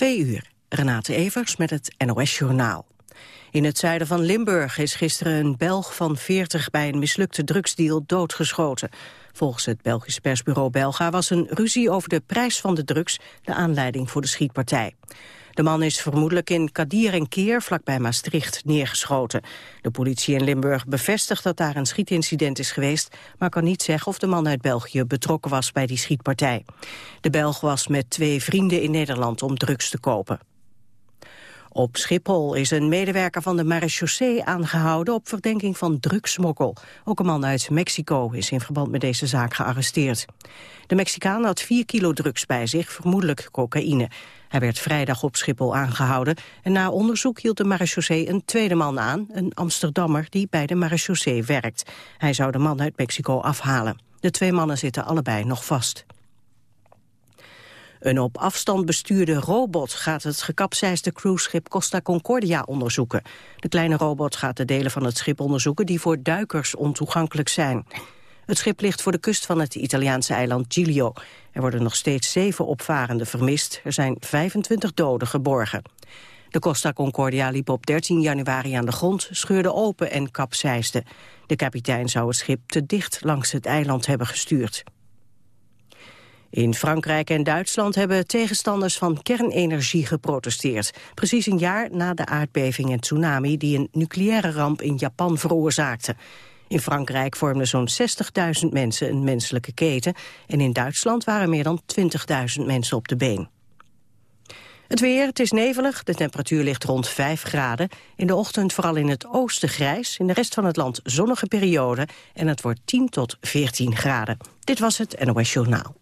Twee uur. Renate Evers met het NOS Journaal. In het zuiden van Limburg is gisteren een Belg van 40 bij een mislukte drugsdeal doodgeschoten. Volgens het Belgische persbureau Belga was een ruzie over de prijs van de drugs de aanleiding voor de schietpartij. De man is vermoedelijk in Kadir en Keer, vlakbij Maastricht, neergeschoten. De politie in Limburg bevestigt dat daar een schietincident is geweest... maar kan niet zeggen of de man uit België betrokken was bij die schietpartij. De Belg was met twee vrienden in Nederland om drugs te kopen. Op Schiphol is een medewerker van de marechaussee aangehouden op verdenking van drugsmokkel. Ook een man uit Mexico is in verband met deze zaak gearresteerd. De Mexicaan had 4 kilo drugs bij zich, vermoedelijk cocaïne. Hij werd vrijdag op Schiphol aangehouden en na onderzoek hield de marechaussee een tweede man aan, een Amsterdammer die bij de marechaussee werkt. Hij zou de man uit Mexico afhalen. De twee mannen zitten allebei nog vast. Een op afstand bestuurde robot gaat het gekapseisde cruiseschip Costa Concordia onderzoeken. De kleine robot gaat de delen van het schip onderzoeken die voor duikers ontoegankelijk zijn. Het schip ligt voor de kust van het Italiaanse eiland Giglio. Er worden nog steeds zeven opvarenden vermist. Er zijn 25 doden geborgen. De Costa Concordia liep op 13 januari aan de grond, scheurde open en kapseisde. De kapitein zou het schip te dicht langs het eiland hebben gestuurd. In Frankrijk en Duitsland hebben tegenstanders van kernenergie geprotesteerd. Precies een jaar na de aardbeving en tsunami die een nucleaire ramp in Japan veroorzaakte. In Frankrijk vormden zo'n 60.000 mensen een menselijke keten... en in Duitsland waren meer dan 20.000 mensen op de been. Het weer, het is nevelig, de temperatuur ligt rond 5 graden. In de ochtend vooral in het oosten grijs, in de rest van het land zonnige periode... en het wordt 10 tot 14 graden. Dit was het NOS Journaal.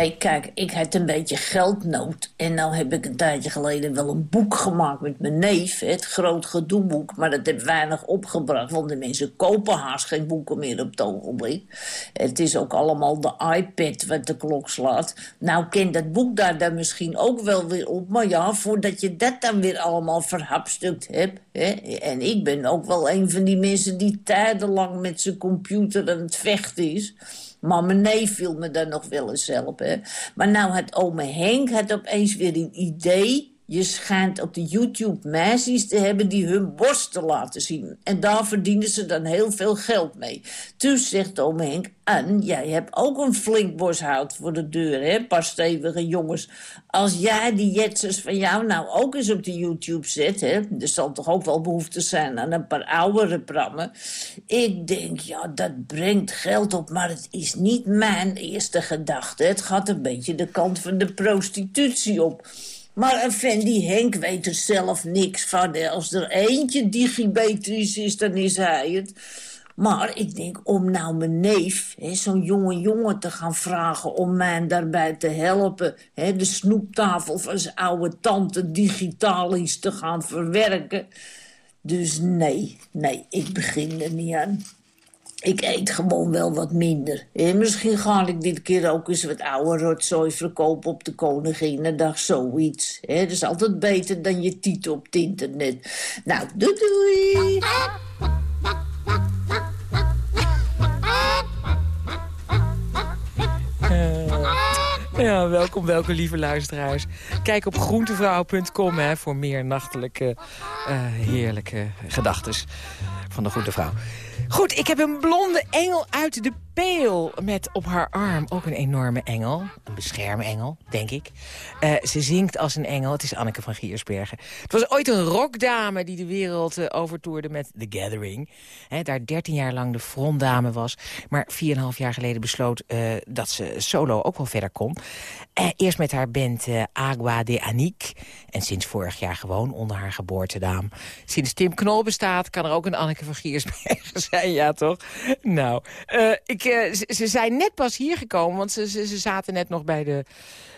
Nee, kijk, ik had een beetje geldnood. En nou heb ik een tijdje geleden wel een boek gemaakt met mijn neef. Het Groot Gedoeboek. Maar dat heb weinig opgebracht. Want de mensen kopen haast geen boeken meer op het ogenblik. Het is ook allemaal de iPad wat de klok slaat. Nou kent dat boek daar dan misschien ook wel weer op. Maar ja, voordat je dat dan weer allemaal verhapstukt hebt. Hè, en ik ben ook wel een van die mensen die tijdenlang met zijn computer aan het vechten is... Mijn neef viel me dan nog wel eens helpen. Maar nou had ome Henk had opeens weer een idee je schijnt op de YouTube meisjes te hebben die hun borsten laten zien. En daar verdienen ze dan heel veel geld mee. Toen zegt oom Henk, en jij hebt ook een flink borsthout voor de deur, hè, paar stevige jongens. Als jij die jetsers van jou nou ook eens op de YouTube zet, hè, er zal toch ook wel behoefte zijn aan een paar oudere prammen. Ik denk, ja, dat brengt geld op, maar het is niet mijn eerste gedachte. Het gaat een beetje de kant van de prostitutie op. Maar een Henk weet er zelf niks van. Als er eentje digibetrisch is, dan is hij het. Maar ik denk, om nou mijn neef, zo'n jonge jongen te gaan vragen... om mij daarbij te helpen, hè, de snoeptafel van zijn oude tante digitalisch te gaan verwerken... Dus nee, nee, ik begin er niet aan ik eet gewoon wel wat minder. En misschien ga ik dit keer ook eens wat oude rotzooi verkopen op de Koninginnedag, zoiets. He, dat is altijd beter dan je titel op het internet. Nou, doei doei! Ja, welkom, welkom lieve luisteraars. Kijk op groentevrouw.com voor meer nachtelijke, uh, heerlijke gedachten van de Groente Vrouw. Goed, ik heb een blonde engel uit de met op haar arm ook een enorme engel. Een beschermengel, denk ik. Uh, ze zingt als een engel. Het is Anneke van Giersbergen. Het was ooit een rockdame die de wereld uh, overtoerde met The Gathering. He, daar 13 jaar lang de frontdame was. Maar 4,5 jaar geleden besloot uh, dat ze solo ook wel verder kon. eerst met haar band Agua de Anique. En sinds vorig jaar gewoon onder haar geboortenaam. Sinds Tim Knol bestaat kan er ook een Anneke van Giersbergen zijn. Ja, toch? Nou, ik uh, ze, zijn net pas hier gekomen, want ze, ze, ze, zaten net nog bij de,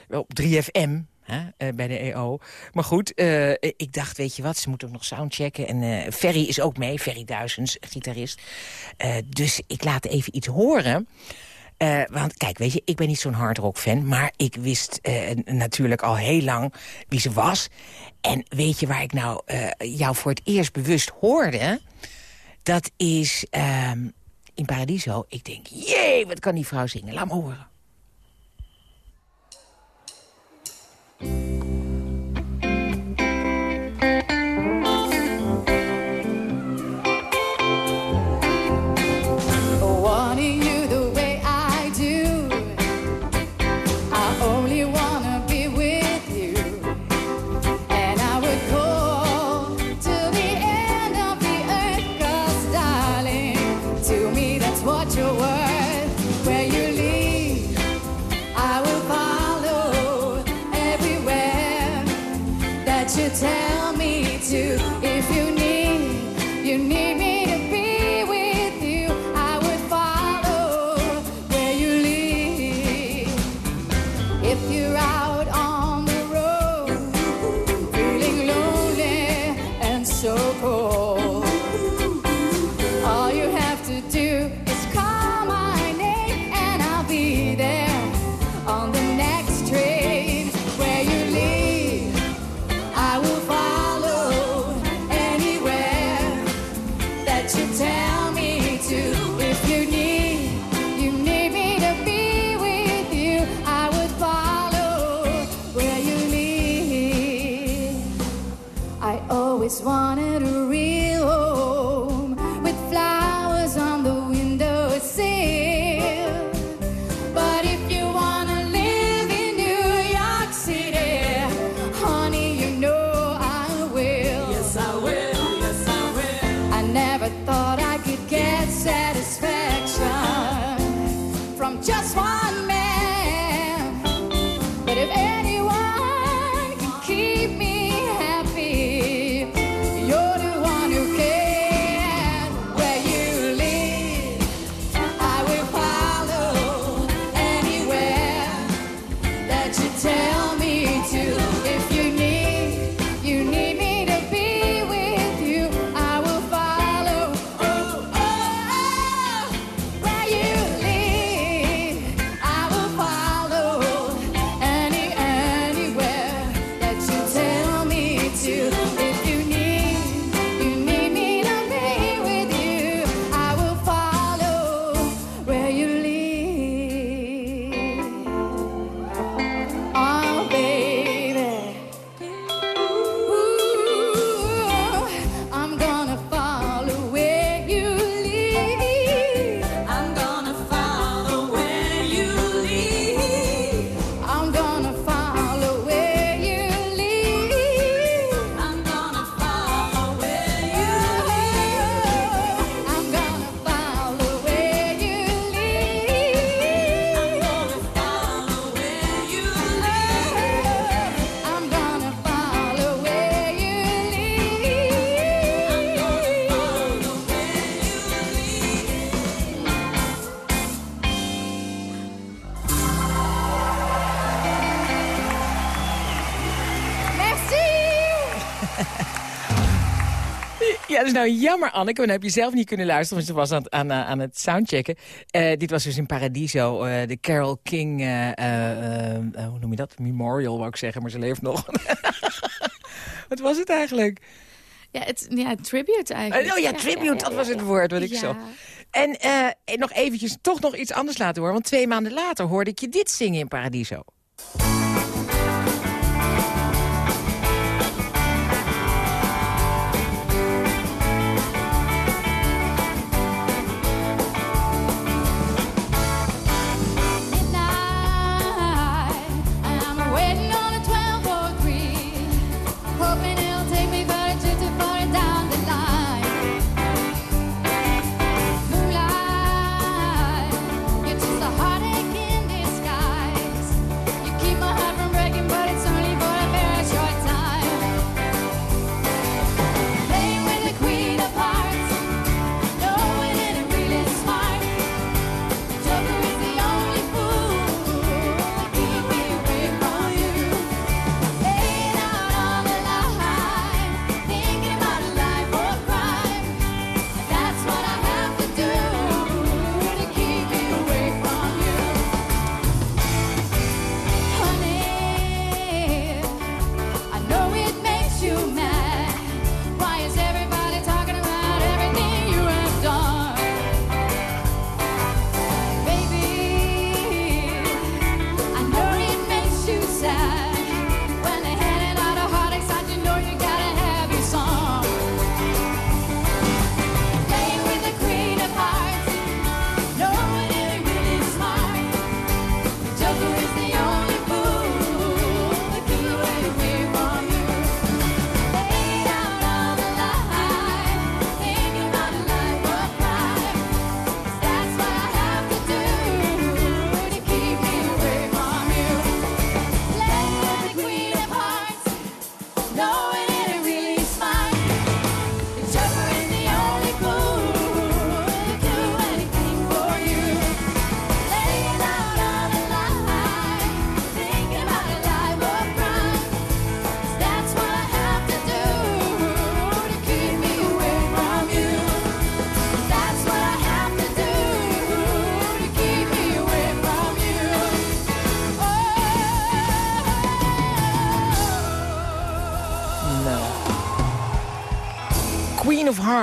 op 3FM. hè, bij de EO. Maar goed, uh, ik dacht, weet je wat, ze moeten ook nog soundchecken. En uh, Ferry is ook mee, Ferry Duizends, gitarist. Dus ik laat even iets horen. want kijk, weet je, ik ben niet zo'n hardrock fan... maar ik wist natuurlijk al heel lang wie ze was. En weet je waar ik nou jou voor het eerst bewust hoorde? Dat is ehm, in Paradiso. Ik denk, jee, wat kan die vrouw zingen? Laat me horen. Is nou jammer, Anneke. Want dan heb je zelf niet kunnen luisteren, want ze was aan, aan, aan het soundchecken. Uh, dit was dus in Paradiso, uh, de Carol King, uh, hoe noem je dat? Memorial, wou ik zeggen, maar ze leeft nog. wat was het eigenlijk? Ja, het, ja tribute eigenlijk. oh ja, tribute, dat was het woord wat ik zo. En nog eventjes toch nog iets anders laten horen. Want twee maanden later hoorde ik je dit zingen in Paradiso.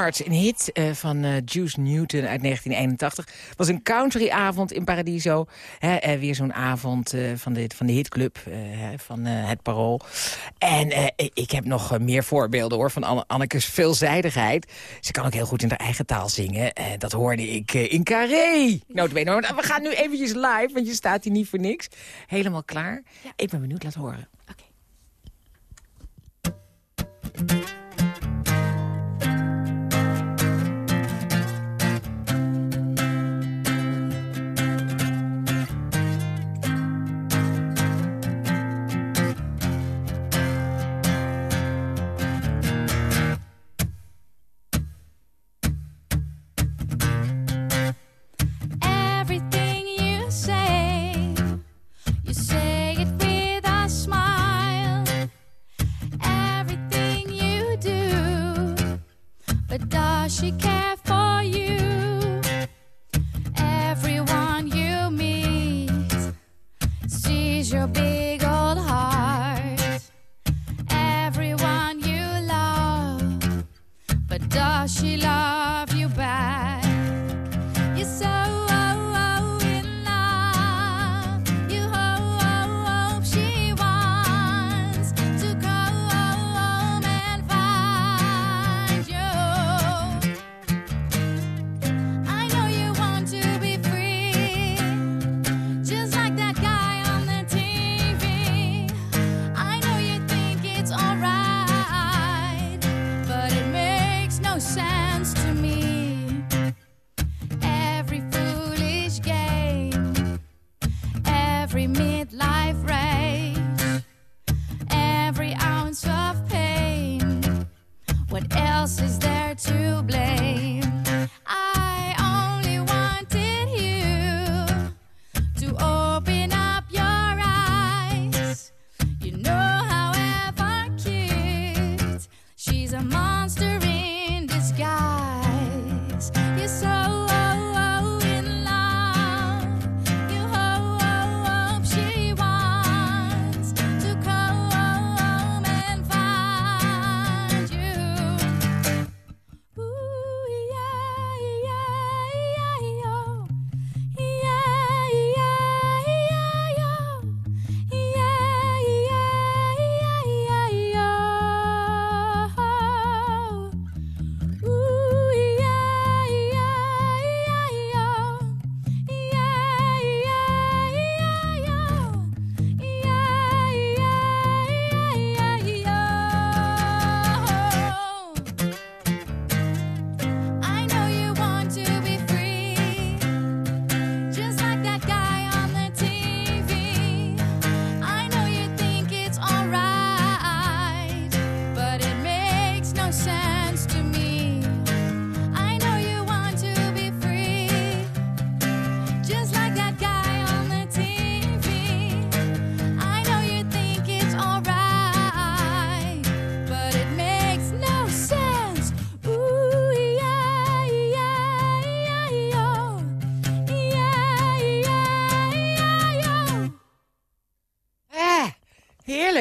Hearts, een hit uh, van uh, Juice Newton uit 1981. was een countryavond in Paradiso. Hè, uh, weer zo'n avond van, de, van de hitclub, van het Parool. En ik heb nog meer voorbeelden hoor, van Anne Anneke's veelzijdigheid. Ze kan ook heel goed in haar eigen taal zingen. dat hoorde ik in Carré. Notabene. We gaan nu eventjes live, want je staat hier niet voor niks. Helemaal klaar. Ja. Ik ben benieuwd, laat horen. Oké. Okay.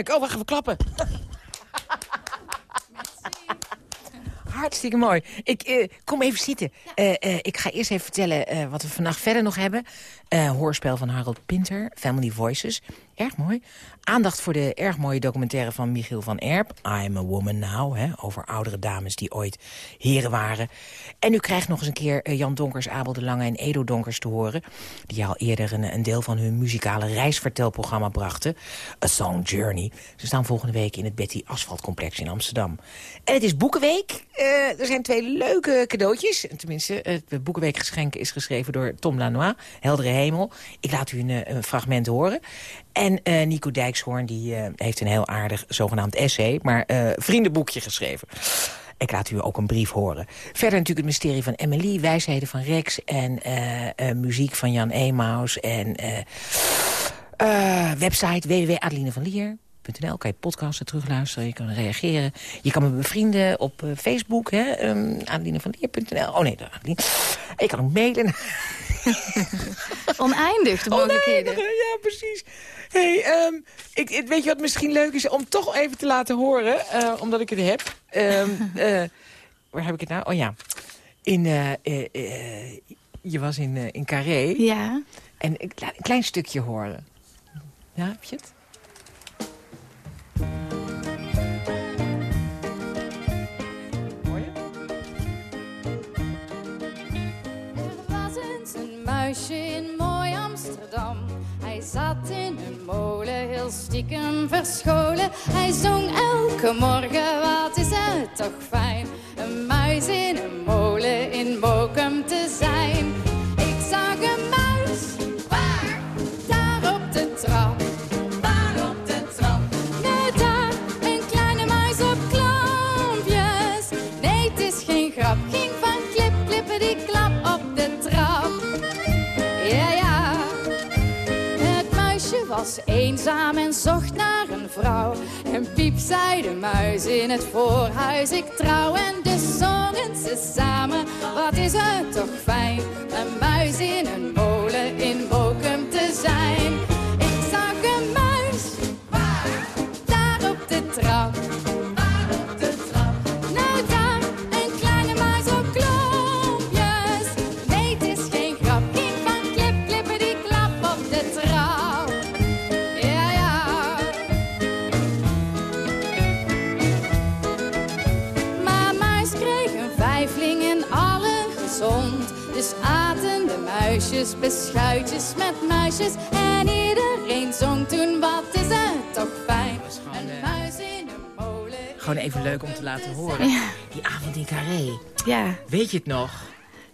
Oh, wacht even klappen. Hartstikke mooi. Ik uh, kom even zitten. Uh, uh, ik ga eerst even vertellen wat we vannacht verder nog hebben. hoorspel van Harold Pinter, Family Voices. Erg mooi. Aandacht voor de erg mooie documentaire van Michiel van Erp. I'm a Woman Now, hè, over oudere dames die ooit heren waren. En u krijgt nog eens een keer eh, Jan Donkers, Abel de Lange en Edo Donkers te horen... die al eerder een, een deel van hun muzikale reisvertelprogramma brachten. A Song Journey. Ze staan volgende week in het Betty Asphalt Complex in Amsterdam. En het is Boekenweek. Uh, er zijn twee leuke cadeautjes. Tenminste, het Boekenweekgeschenk is geschreven door Tom Lanois. Heldere Hemel. Ik laat u een, een fragment horen. En uh, Nico Dijkshoorn die, uh, heeft een heel aardig zogenaamd essay... maar uh, vriendenboekje geschreven. Ik laat u ook een brief horen. Verder natuurlijk het mysterie van Emily, wijsheden van Rex... en muziek van Jan Emaus en website kan je podcasten terugluisteren, je kan reageren. Je kan me bevrienden op Facebook, hè, um, adelinevanlier.nl. Oh nee, Adeline. Ik kan ook mailen. Oneindig, de mogelijkheden. ja, precies hey, um, ik, weet je wat misschien leuk is om toch even te laten horen, uh, omdat ik het heb. Um, uh, waar heb ik het nou? Oh ja, in, eh, eh, eh, je was in, eh, in Carré. Ja. En ik laat een klein stukje horen. Ja, heb je het? In mooi Amsterdam. Hij zat in een molen, heel stiekem verscholen. Hij zong elke morgen, wat is het toch fijn. Een muis in een molen in Mokum te zijn. Eenzaam en zocht naar een vrouw. En piep zei de muis in het voorhuis, ik trouw. En dus zongen ze samen, wat is het toch fijn. Een muis in een molen in Bokum te zijn. Beschuitjes met muisjes. En iedereen zong toen, wat is het toch fijn. Een eh, muis in een molen. Gewoon even leuk om te laten horen. Ja. Die avond in Carré. Ja. Weet je het nog?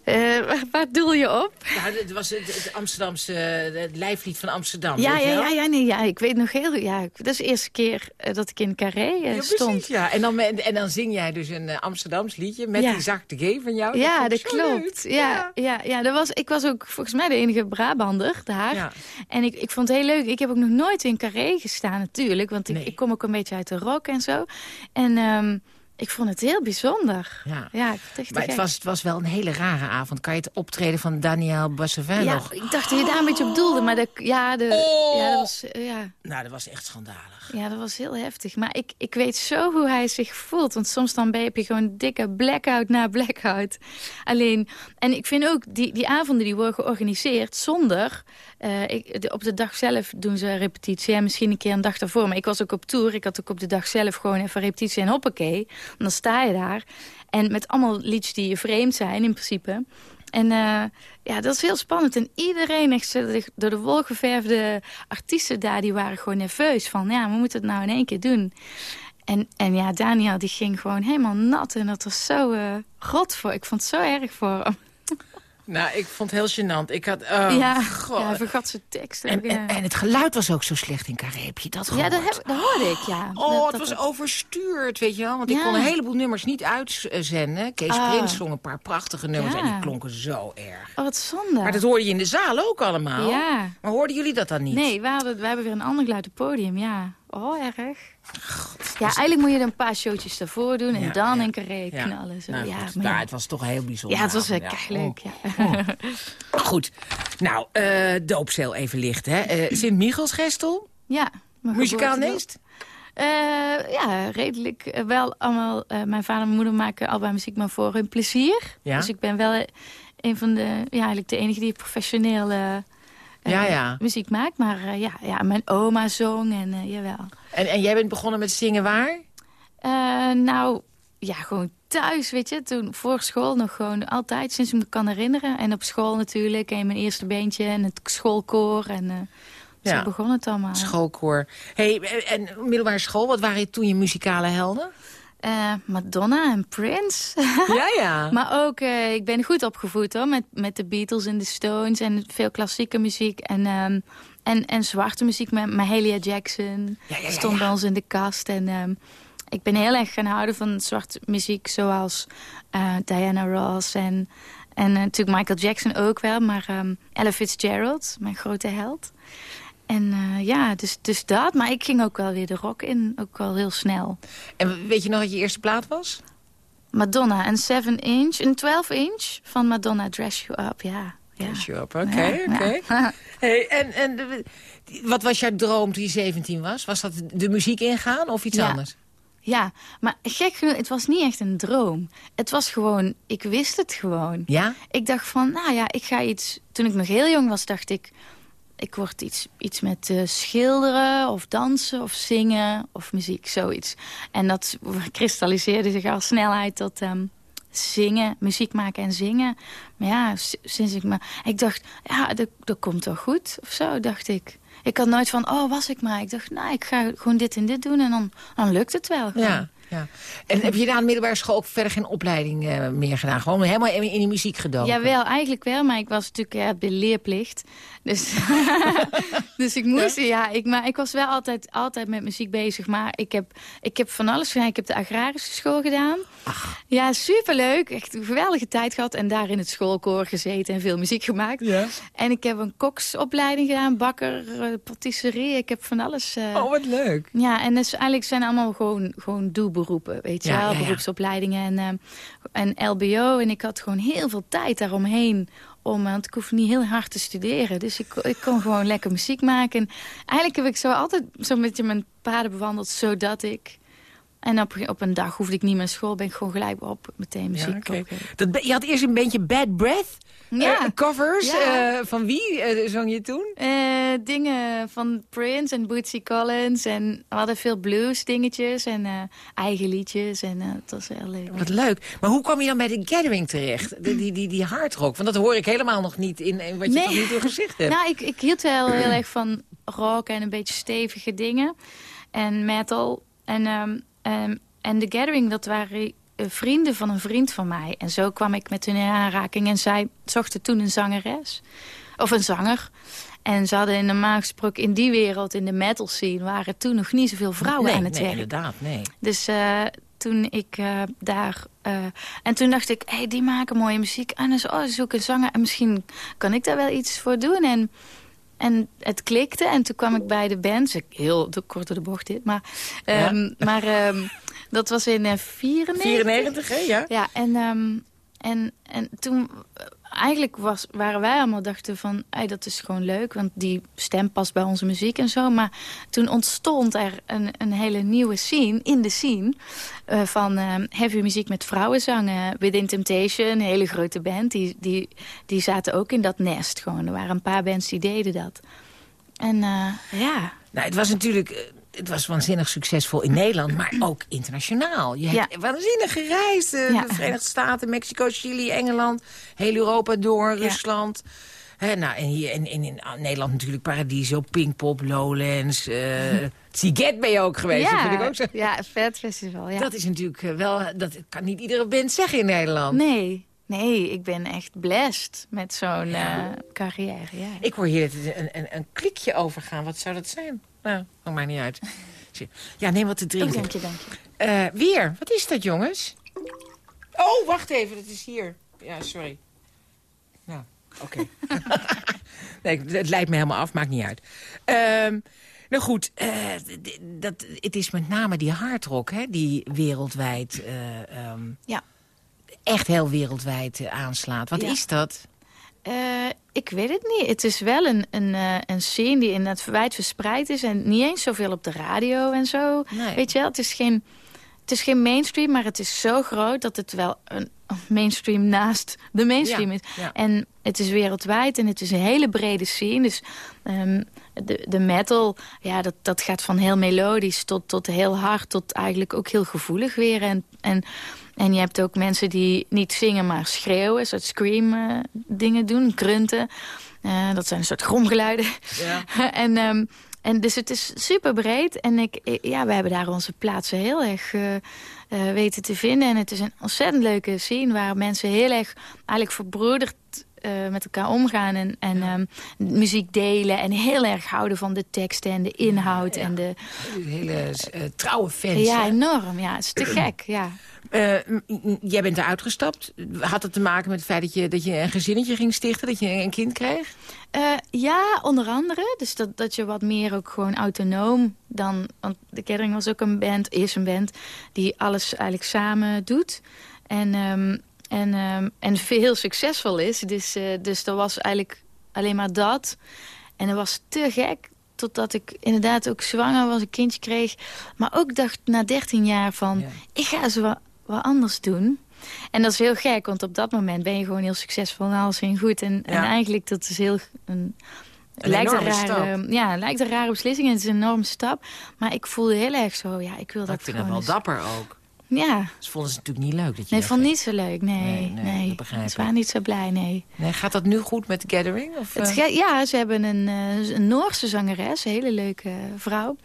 Eh, waar, waar doel je op? Nou, het was het, het Amsterdamse het lijflied van Amsterdam. Ja, ja, ja, ja, nee, ja, ik weet nog heel... Ja, dat is de eerste keer eh, dat ik in Carré eh, Ja, stond. precies, ja. En dan, en dan zing jij dus een Amsterdams liedje met Ja. die zachte G van jou. Ja, dat klopt. Ja, ja. Ja, dat was, ik was ook volgens mij de enige Brabander daar. Ja. En ik, ik vond het heel leuk. Ik heb ook nog nooit in Carré gestaan natuurlijk. Want ik, Nee. ik kom ook een beetje uit de rock en zo. En ehm, ik vond het heel bijzonder. Ja. Ja, ik het echt Maar het was, het was wel een hele rare avond. Kan je het optreden van Daniel Bassevin Ja, nog? ik dacht dat je daar een beetje op doelde. Maar dat, ja, de, Oh. ja, dat was... eh, Ja. Nou, dat was echt schandalig. Ja, dat was heel heftig. Maar ik, ik weet zo hoe hij zich voelt. Want soms dan heb je gewoon dikke blackout na blackout. Alleen, en ik vind ook, die, die avonden die worden georganiseerd zonder... eh, ik, de- op de dag zelf doen ze repetitie. En misschien een keer een dag daarvoor. Maar ik was ook op tour. Ik had ook op de dag zelf gewoon even repetitie en hoppakee. En dan sta je daar. En met allemaal liedjes die je vreemd zijn in principe. En eh, ja, dat is heel spannend. En iedereen, echt door de- door de wol geverfde artiesten daar... die waren gewoon nerveus van... ja, we moeten het nou in één keer doen. En, en ja, Daniel die ging gewoon helemaal nat. En dat was zo eh rot voor. Ik vond het zo erg voor hem. Nou, ik vond het heel gênant. Ik had... Oh, ja, God. ja, hij vergat zijn tekst. en, ja. en, en het geluid was ook zo slecht in Carré. Heb je dat gehoord? ja, dat, heb, dat hoorde ik, ja. Oh, Dat- het dat- was overstuurd, weet je wel. Want ik kon een heleboel nummers niet uitzenden. Kees Ah. Prins zong een paar prachtige nummers en die klonken zo erg. Oh, wat zonde. Maar dat hoorde je in de zaal ook allemaal. Ja. Maar hoorden jullie dat dan niet? Nee, we, hadden, we hebben weer een ander geluid op het podium, ja. Oh, erg. Ja, eigenlijk moet je er een paar showtjes daarvoor doen... en Ja, dan ja. in Carré knallen. Zo. Nou, ja, goed. maar Nou, ja. het was toch een heel bijzonder. ja, het was wel avond, leuk, ja. Oh. Goed. Nou, eh doopcel even licht, hè. Eh Sint-Michelsgestel, Ja. muzikaal neest. Eh, ja, redelijk wel allemaal. mijn vader en mijn moeder maken al bij muziek maar voor hun plezier. Ja? Dus ik ben wel een van de, ja, eigenlijk de enige die professioneel Ja, ja. muziek maakt. Maar eh, ja, ja, mijn oma zong en eh, jawel. En, en jij bent begonnen met zingen waar? Eh, nou, ja, gewoon thuis, weet je. Toen voor school nog gewoon altijd, sinds ik me kan herinneren. En op school natuurlijk, en mijn eerste beentje en het schoolkoor. En eh, Ja. zo begon het allemaal. Schoolkoor. Hey, en middelbare school, wat waren toen je muzikale helden? Eh, Madonna en Prince. ja, ja. Maar ook, eh, ik ben goed opgevoed hoor, met, met de Beatles en de Stones en veel klassieke muziek. En, ehm, en, en zwarte muziek met Mahalia Jackson. Ja, ja, ja, Stond bij ons in de kast. En ehm, ik ben heel erg gaan houden van zwarte muziek zoals eh, Diana Ross en, en natuurlijk Michael Jackson ook wel. Maar ehm Ella Fitzgerald, mijn grote held. En eh, ja, dus, dus dat. Maar ik ging ook wel weer de rock in, ook wel heel snel. En weet je nog wat je eerste plaat was? Madonna, een 7 inch, een 12 inch van Madonna Dress You Up, ja. ja. Dress You Up, Oké, Ja, oké. ja. Hey, en, en wat was jouw droom toen je 17 was? Was dat de muziek ingaan of iets Ja. anders? Ja, maar gek genoeg, het was niet echt een droom. Het was gewoon, ik wist het gewoon. Ja? Ik dacht van, nou ja, ik ga iets... Toen ik nog heel jong was, dacht ik... Ik word iets, iets met eh, schilderen of dansen of zingen of muziek, zoiets. En dat kristalliseerde zich al snel uit tot ehm, zingen, muziek maken en zingen. Maar ja, sinds ik me... Ik dacht, ja, dat, dat komt toch goed of zo, dacht ik. Ik had nooit van, oh, was ik maar. Ik dacht, nou, ik ga gewoon dit en dit doen en dan, dan lukt het wel. Ja, ja. En heb je na de middelbare school ook verder geen opleiding eh, meer gedaan? Gewoon helemaal in, in die muziek gedoken? Jawel, eigenlijk wel, maar ik was natuurlijk ja, de leerplicht. Dus, dus ik moest, ja, ik, maar ik was wel altijd, altijd met muziek bezig. Maar ik heb, ik heb van alles gedaan. Ik heb de agrarische school gedaan. Ja, superleuk. Echt een geweldige tijd gehad. En daar in het schoolkoor gezeten en veel muziek gemaakt. Ja. En ik heb een koksopleiding gedaan, bakker, eh, patisserie. Ik heb van alles... eh, Oh, wat leuk. ja, en dus eigenlijk zijn allemaal gewoon, gewoon doelberoepen, weet je Ja, wel. ja. Beroepsopleidingen en, ehm, en LBO. En ik had gewoon heel veel tijd daaromheen. Om, want ik hoef niet heel hard te studeren. Dus ik, ik kon gewoon lekker muziek maken. En eigenlijk heb ik zo altijd zo'n beetje mijn paden bewandeld, zodat ik... En op, op een dag hoefde ik niet meer naar school, ben ik gewoon gelijk op meteen muziek. Ja, oké. opgeven. Dat, je had eerst een beetje Bad Breath Ja. eh, covers. Ja. eh, van wie eh, zong je toen? Eh, dingen van Prince en Bootsy Collins. En we hadden veel blues dingetjes en eh, eigen liedjes. En eh, het was heel leuk. Wat leuk. Maar hoe kwam je dan bij de Gathering terecht? Die, die, die, die hardrock? Want dat hoor ik helemaal nog niet in, in wat je Nee. tot nu toe gezegd hebt. Nou, ik, ik hield wel heel erg van rock en een beetje stevige dingen. En metal. En, ehm, ehm, en The Gathering, dat waren eh, vrienden van een vriend van mij. En zo kwam ik met hun in aanraking. En zij zochten toen een zangeres. Of een zanger. En ze hadden normaal gesproken in die wereld, in de metal scene... waren toen nog niet zoveel vrouwen nee, aan het nee, werk. inderdaad, nee. Dus eh, toen ik eh, daar... en toen dacht ik, hé, hey, die maken mooie muziek. En dan zo, oh, zoek een zanger. En misschien kan ik daar wel iets voor doen. En, en het klikte. En toen kwam ik bij de band. Dus Heel de, kort door de bocht dit. Maar, ehm, maar ehm, dat was in eh 94. 94, hè? Ja. Ja, en, ehm, en, en toen... eh, Eigenlijk was, waren wij allemaal dachten van, dat is gewoon leuk, want die stem past bij onze muziek en zo. Maar toen ontstond er een, een hele nieuwe scene, in de scene, eh, van ehm, heavy muziek met vrouwen zangen. Within Temptation, een hele grote band, die, die, die zaten ook in dat nest gewoon. Er waren een paar bands die deden dat. En eh, ja, Nou, het was natuurlijk... Het was waanzinnig succesvol in Nederland, maar ook internationaal. Je hebt Ja. waanzinnig gereisd. Ja. De Verenigde Staten, Mexico, Chili, Engeland. Heel Europa door, Rusland. Hè, nou, en hier in, in, in Nederland natuurlijk Paradiso, Pinkpop, Lowlands. Siget ben je ook geweest, dat ja, vind ik ook zo. ja, vet festival, ja. Dat is natuurlijk eh, wel... Dat kan niet iedere band zeggen in Nederland. Nee, nee, ik ben echt blessed met zo'n eh, carrière. Ja. Ik hoor hier een, een, een klikje overgaan. Wat zou dat zijn? Nou, maakt mij niet uit. Ja, neem wat te Oh, drinken. dank je, dank je. Eh, weer, wat is dat, jongens? Oh, wacht even, dat is hier. Ja, sorry. Nou, oké. nee, het leidt me helemaal af, maakt niet uit. Ehm, nou goed, eh, dat, het is met name die hardrock, hè, die wereldwijd... eh, ehm, Ja. Echt heel wereldwijd aanslaat. Wat Ja. is dat? Eh, ik weet het niet. Het is wel een, een, eh, een scene die inderdaad wijd verspreid is. En niet eens zoveel op de radio en zo. Nee. Weet je wel, het is, geen, het is geen mainstream, maar het is zo groot... dat het wel een mainstream naast de mainstream Ja, is. ja. En het is wereldwijd en het is een hele brede scene. Dus ehm, de, de metal, ja, dat, dat gaat van heel melodisch tot, tot heel hard... tot eigenlijk ook heel gevoelig weer. En, en, en je hebt ook mensen die niet zingen, maar schreeuwen. Soort scream eh, dingen doen, grunten. Eh, dat zijn een soort gromgeluiden. Ja. en, ehm, en dus het is super breed. En ik, ik- ja, we hebben daar onze plaatsen heel erg eh, eh, weten te vinden. En het is een ontzettend leuke scene waar mensen heel erg eigenlijk verbroederd eh, met elkaar omgaan. En, en ehm, muziek delen. En heel erg houden van de teksten en de inhoud. En de, Hele eh, trouwe fans. ja, hè? enorm. Ja, het is te gek. Ja. Eh, jij bent eruit gestapt. Had het te maken met het feit dat je, dat je een gezinnetje ging stichten? Dat je een kind kreeg? Eh, ja, onder andere. Dus dat, dat je wat meer ook gewoon autonoom dan... Want de Gathering was ook een band, is een band... die alles eigenlijk samen doet. En, ehm, en, ehm, en veel succesvol is. Dus, eh, dus dat was eigenlijk alleen maar dat. En dat was te gek totdat ik inderdaad ook zwanger was, een kindje kreeg. Maar ook dacht na 13 jaar van, Ja. ik ga eens wat, wat anders doen. En dat is heel gek, want op dat moment ben je gewoon heel succesvol en alles ging goed. En, en eigenlijk, dat is heel... Een, Een lijkt een rare, ja, lijkt een rare beslissing en het is een enorme stap. Maar ik voelde heel erg zo, ja, ik wil dat ik vind dat gewoon wel eens- dapper ook. Ja, Ze vonden ze natuurlijk niet leuk dat je nee, ik vond niet zo leuk, nee. Nee, Nee, nee, dat begrijp Ze ik. waren niet zo blij, nee. Nee, gaat dat nu goed met The Gathering? Of, Het eh? ja, ze hebben een, eh, een Noorse zangeres, een hele leuke vrouw.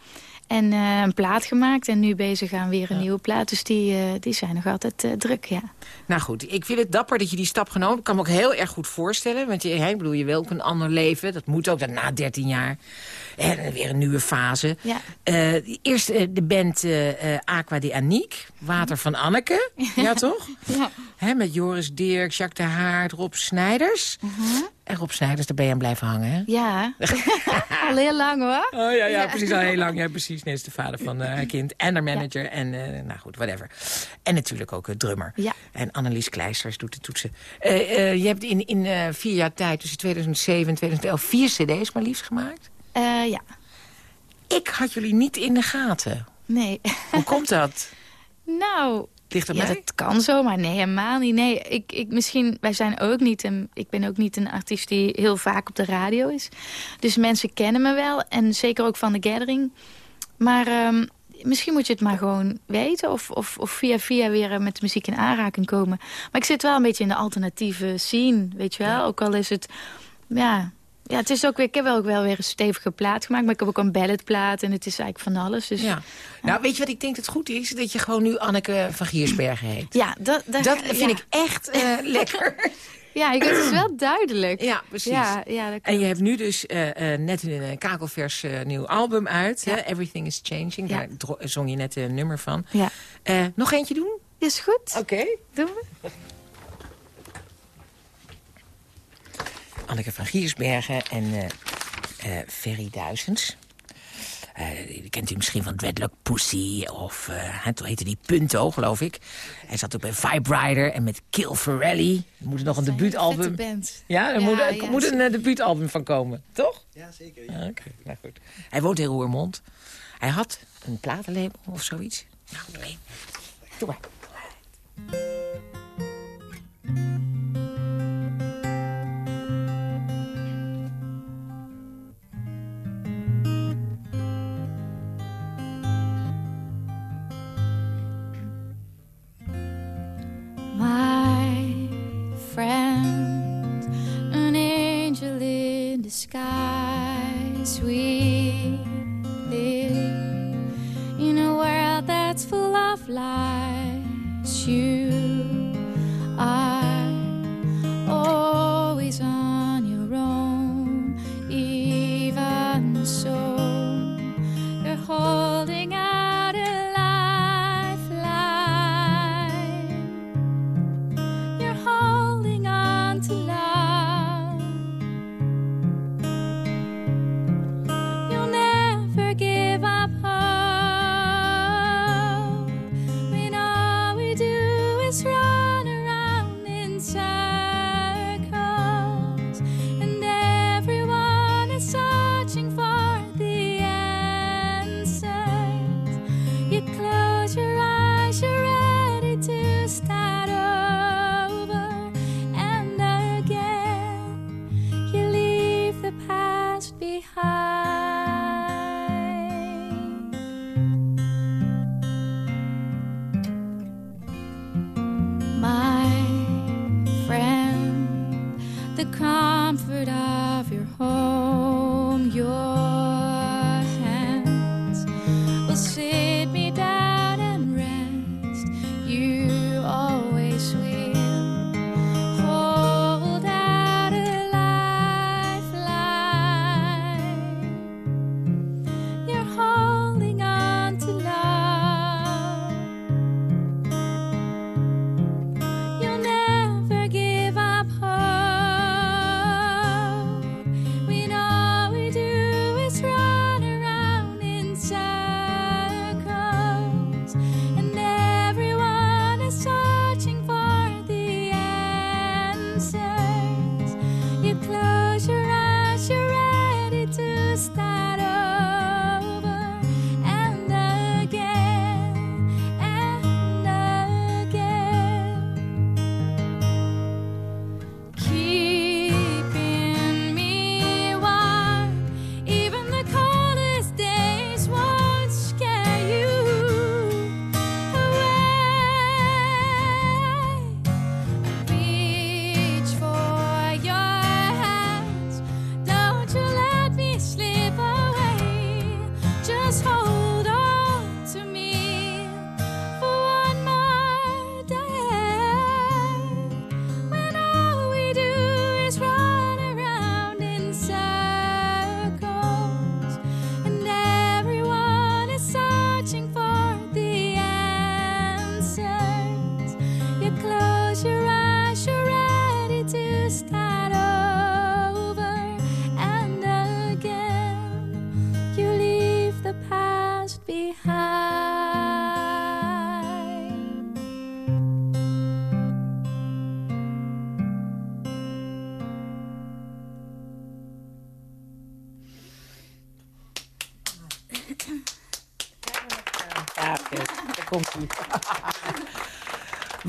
En eh, een plaat gemaakt en nu bezig aan weer een nieuwe plaat. Dus die, eh, die zijn nog altijd eh, druk, ja. Nou goed, ik vind het dapper dat je die stap genomen. Ik kan me ook heel erg goed voorstellen. Want je, ik bedoel, je wil ook een ander leven. Dat moet ook, dat na 13 jaar. En weer een nieuwe fase. Ja. Eerst de band Aqua de Aniek. Water van Anneke. Ja, toch? Ja. Hè, met Joris Dirk, Jacques de Haart, Rob Snijders. En Rob Snijders, daar ben je aan blijven hangen, hè? Ja, al heel lang hoor. Oh ja, ja, precies. Al heel lang. Ja, precies. Nee, is de vader van eh, haar kind. En haar manager. En eh, nou goed, whatever. En natuurlijk ook een drummer. Ja. En Annelies Kleisters doet de toetsen. Je hebt in, in vier jaar tijd, tussen 2007 en 2011, vier cd's maar liefst gemaakt. Ja, Ik had jullie niet in de gaten. nee. Hoe komt dat? nou, Ligt ja, mij? dat kan zo, maar nee, helemaal niet. Nee, ik, ik, misschien, wij zijn ook niet een, ik ben ook niet een artiest die heel vaak op de radio is. Dus mensen kennen me wel en zeker ook van de gathering. Maar ehm, misschien moet je het maar gewoon weten of, of, of via via weer met de muziek in aanraking komen. Maar ik zit wel een beetje in de alternatieve scene, weet je wel. Ook al is het, ja... Ja, het is ook weer, ik heb wel ook wel weer een stevige plaat gemaakt, maar ik heb ook een balletplaat en het is eigenlijk van alles. Dus Ja. Nou, weet je wat ik denk dat goed is? Dat je gewoon nu Anneke van Giersbergen heet. ja dat, dat, Dat vind ja. ik echt eh, lekker. Ja, ik, het is wel duidelijk. Ja, precies. Ja, ja, dat En je hebt nu dus eh, eh, net een kakelvers nieuw album uit. Hè? Everything is Changing. Ja. Daar zong je net een nummer van. Ja. Nog eentje doen? Is goed. Oké. Doen we. Anneke van Giersbergen en eh eh, Ferry Duizends. Eh, je kent u misschien van Dreadlock Pussy of eh hè, toen heette die Punto, geloof ik. Hij zat ook bij Vibe en met Kill Ferrelli. Er moet er nog een debuutalbum. band. Ja, er Ja, moet, er ja, moet een debuutalbum van komen, toch? Ja, zeker. Ah, Oké, nou goed. Hij woont in Roermond. Hij had een platenlabel of zoiets. Nou, oké. Doe maar. Disguise. We live in a world that's full of lies. You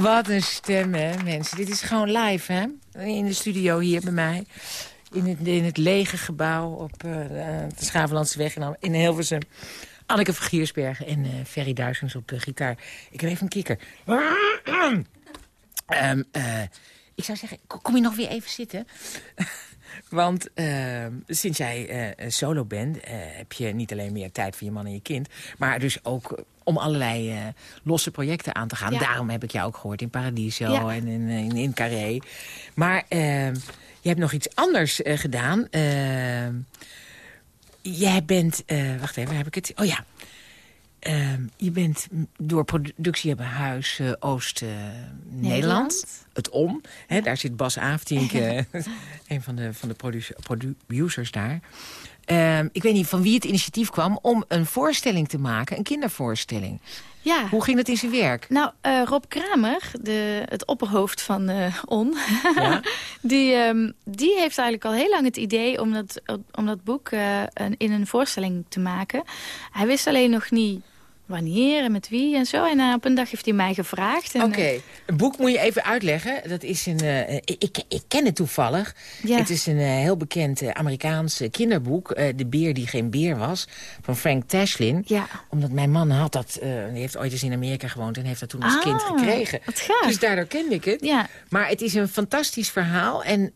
Wat een stem, hè, mensen. Dit is gewoon live, hè? In de studio hier bij mij. In het, in het lege gebouw op uh, de Schavenlandseweg in, in Hilversum. Anneke van Giersbergen en uh, Ferry Duisens op de gitaar. Ik heb even een kikker. uh, ik zou zeggen, kom je nog weer even zitten? Want uh, sinds jij uh, solo bent, heb je niet alleen meer tijd voor je man en je kind... maar dus ook om allerlei losse projecten aan te gaan. Ja. Daarom heb ik jou ook gehoord in Paradiso ja. en in, in, in, Carré. Maar ehm, je hebt nog iets anders gedaan. Ehm, jij bent... wacht even, heb ik het? Oh ja. Uh, je bent door productie hebben Huis uh, Oost-Nederland. Uh, het OM. Hè, daar zit Bas Aftink, een van de, van de producers daar. Uh, ik weet niet van wie het initiatief kwam om een voorstelling te maken. Een kindervoorstelling. Ja. Hoe ging dat in zijn werk? Nou, uh, Rob Kramer, de, het opperhoofd van uh, ON... Ja? die, um, die heeft eigenlijk al heel lang het idee om dat, om dat boek uh, in een voorstelling te maken. Hij wist alleen nog niet wanneer en met wie en zo. En uh, op een dag heeft hij mij gevraagd. Oké, okay. een boek moet je even uitleggen. Dat is een, uh, ik, ik ken het toevallig. Ja. Het is een heel bekend Amerikaans kinderboek. de beer die geen beer was. Van Frank Tashlin. Ja. Omdat mijn man had dat... die heeft ooit eens in Amerika gewoond en heeft dat toen als ah, kind gekregen. Dus daardoor kende ik het. Ja. Maar het is een fantastisch verhaal. En...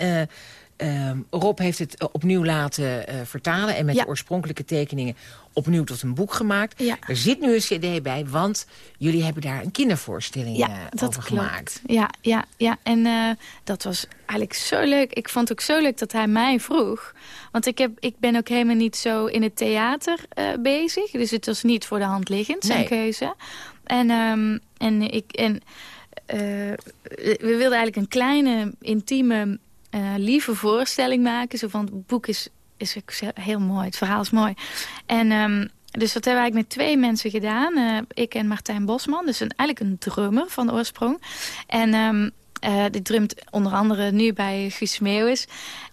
Um, Rob heeft het opnieuw laten uh, vertalen en met ja. de oorspronkelijke tekeningen opnieuw tot een boek gemaakt. Ja. Er zit nu een cd bij, want jullie hebben daar een kindervoorstelling ja, uh, dat over klopt. gemaakt. Ja, ja, ja. en uh, dat was eigenlijk zo leuk. Ik vond het ook zo leuk dat hij mij vroeg. Want ik, heb, ik ben ook helemaal niet zo in het theater bezig. Dus het was niet voor de hand liggend, zijn nee. keuze. En, um, en, ik, en we wilden eigenlijk een kleine, intieme uh, lieve voorstelling maken. Zo van, het boek is, is heel mooi, het verhaal is mooi. En um, dus dat hebben we eigenlijk met twee mensen gedaan. Uh, ik en Martijn Bosman, dus een, eigenlijk een drummer van de oorsprong. En um, uh, die drumt onder andere nu bij Guus Meeuwis.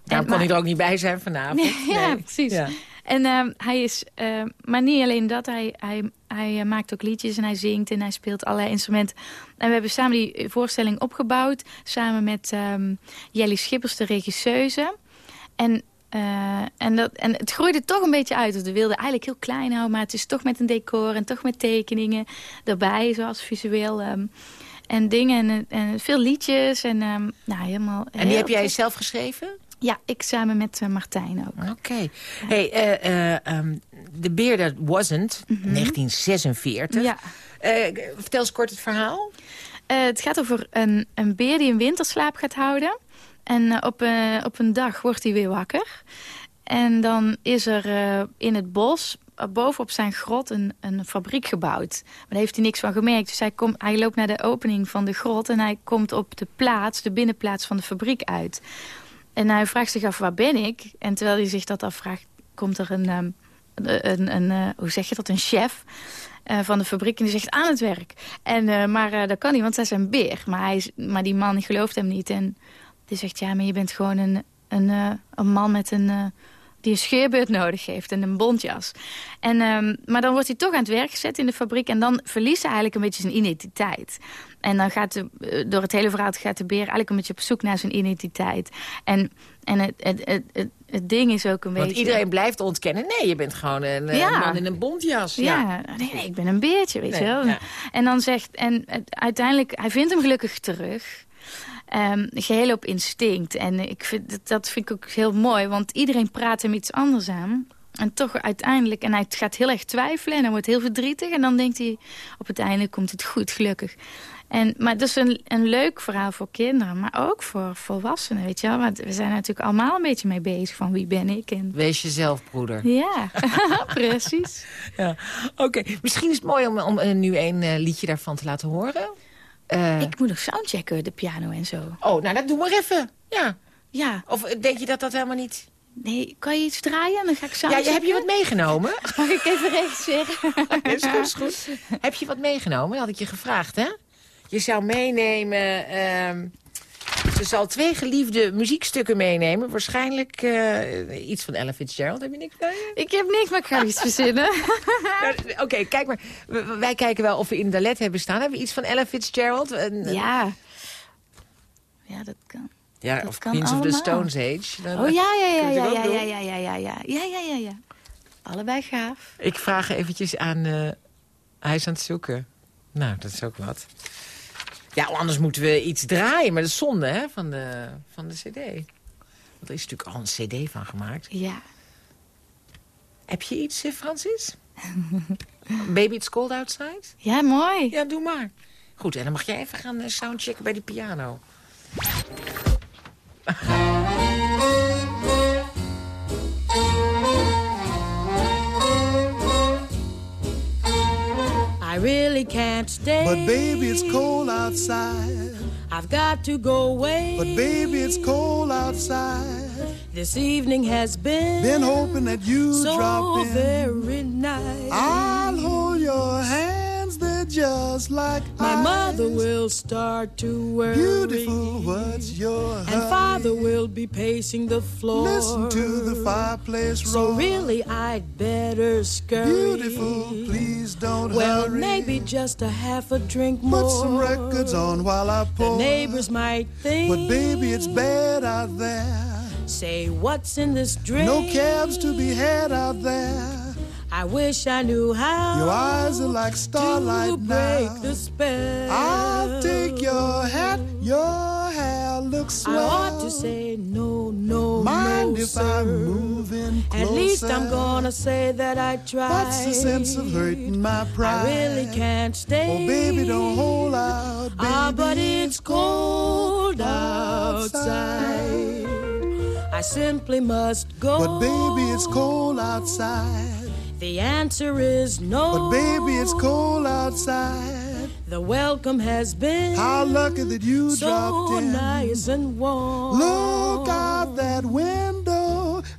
Daarom kon hij er ook niet bij zijn vanavond. Nee, ja, precies. Ja. En uh, hij is, uh, maar niet alleen dat, hij, hij, hij uh, maakt ook liedjes en hij zingt en hij speelt allerlei instrumenten. En we hebben samen die voorstelling opgebouwd, samen met um, Jelly Schippers, de regisseuse. En, en, dat, en het groeide toch een beetje uit. We wilden eigenlijk heel klein houden, maar het is toch met een decor en toch met tekeningen erbij, zoals visueel. Um, en dingen en, en, veel liedjes en um, nou, helemaal... En die heb jij zelf geschreven? Ja, ik samen met uh, Martijn ook. Oké. Okay. Hey, uh, uh, um, The Beer That Wasn't, mm -hmm. 1946. Ja. vertel eens kort het verhaal. het gaat over een, een beer die een winterslaap gaat houden. En op, op een dag wordt hij weer wakker. En dan is er in het bos bovenop zijn grot een, een fabriek gebouwd. Maar daar heeft hij niks van gemerkt. Dus hij, komt, hij loopt naar de opening van de grot... en hij komt op de plaats, de binnenplaats van de fabriek uit. En hij vraagt zich af, waar ben ik? En terwijl hij zich dat afvraagt, komt er een, um, een, een uh, hoe zeg je dat, een chef uh, van de fabriek. En die zegt, aan het werk. En, uh, maar dat kan niet, want is een beer. Maar, hij is, maar die man gelooft hem niet. En die zegt, ja, maar je bent gewoon een, een, een man met een die een scheerbeurt nodig heeft en een bontjas. En, um, maar dan wordt hij toch aan het werk gezet in de fabriek... en dan verliest hij eigenlijk een beetje zijn identiteit. En dan gaat de, door het hele verhaal gaat de beer eigenlijk een beetje op zoek naar zijn identiteit. En, en het, het, het, het, ding is ook een Want beetje... iedereen blijft ontkennen, nee, je bent gewoon een, ja. een man in een bontjas. Ja, ja. Nee, nee, ik ben een beertje, weet Nee, je wel. ja. En dan zegt... En uiteindelijk, hij vindt hem gelukkig terug... Um, geheel op instinct. En ik vind, dat vind ik ook heel mooi, want iedereen praat hem iets anders aan. En toch uiteindelijk, en hij gaat heel erg twijfelen en hij wordt heel verdrietig. En dan denkt hij, op het einde komt het goed, gelukkig. En, maar dat is een, een leuk verhaal voor kinderen, maar ook voor volwassenen, weet je wel. Want we zijn natuurlijk allemaal een beetje mee bezig van wie ben ik. En... Wees jezelf, broeder. Ja, precies. Ja. Oké, okay. misschien is het mooi om, om uh, nu een uh, liedje daarvan te laten horen. Uh... Ik moet nog soundchecken, de piano en zo. Oh, nou dat doen we even. Ja. Ja. Of denk je dat dat helemaal niet... Nee, kan je iets draaien en dan ga ik Ja, soundchecken? je, heb je wat meegenomen? Mag ik even regisseren? is goed, is goed. Heb je wat meegenomen? Dat had ik je gevraagd, hè? Je zou meenemen... Um, Ze zal twee geliefde muziekstukken meenemen. Waarschijnlijk eh, iets van Ella Fitzgerald. Heb je niks bij je? Ik heb niks, maar ik ga iets verzinnen. Nou, Oké, kijk maar. W- Wij kijken wel of we in de let hebben staan. Hebben we iets van Ella Fitzgerald? Een- een- ja. Ja, dat kan. ja dat of kan Queens of the. Stones Age. Dan- Oh ja, ja, ja, ja, ja, ja, ja, ja. Ja, ja, ja, ja. Allebei gaaf. Ik vraag eventjes aan... eh, hij is aan het zoeken. Nou, dat is ook wat. Ja, anders moeten we iets draaien. Maar dat is zonde, hè, van de, van de cd. Want er is natuurlijk al een cd van gemaakt. Ja. Heb je iets, eh, Francis? Baby It's Cold Outside? Ja, mooi. Ja, doe maar. Goed, en dan mag jij even gaan eh, soundchecken bij de piano. really can't stay. But baby, it's cold outside. I've got to go away. But baby, it's cold outside. This evening has been, Been hoping that you so drop in. very nice. I'll hold your hands, just like My ice. mother will start to worry. Beautiful, what's your And hurry? father will be pacing the floor. Listen to the fireplace So really, I'd better scurry. Beautiful, please don't Well, hurry. maybe just a half a drink more. Put some records on while I The neighbors might think. But baby, it's bad out there. Say, what's in this drink? No cabs to be had out there. I wish I knew how. Your eyes are like starlight to break now. the spell. I'll take your hat, your hair looks I swell. ought to say no, no, Mind no, if sir. I'm moving closer? At least I'm gonna say that I tried. What's the sense of hurting my pride? I really can't stay. Oh, baby, don't hold out, baby. Ah, but it's cold outside. I simply must go. But baby, it's cold outside. The answer is no. But baby, it's cold outside. The welcome has been How lucky that you so dropped in. So nice and warm. Look out that window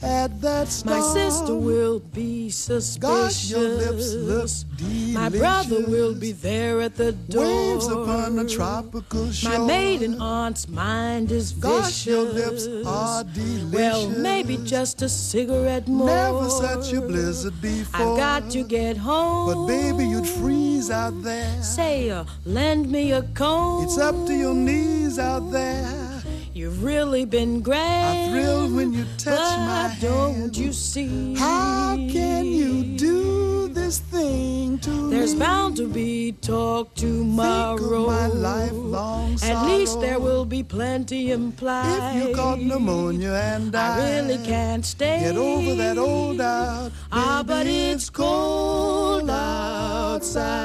at that star. My sister will be suspicious. Gosh, your lips look delicious. My brother will be there at the door. Waves upon a tropical shore. My maiden aunt's mind is vicious. Gosh, your lips are delicious. Well, maybe just a cigarette more. Never such a blizzard before. I've got to get home. But baby, you'd freeze out there. Say, uh, lend me a comb. It's up to your knees out there. You've really been great. I thrill when you touch but my don't hand. you see? How can you do this thing to There's me? bound to be talk tomorrow. Think of my lifelong sorrow. At least there will be plenty implied. If you caught pneumonia and I I really can't stay. Get over that old doubt. Ah, but it's cold outside.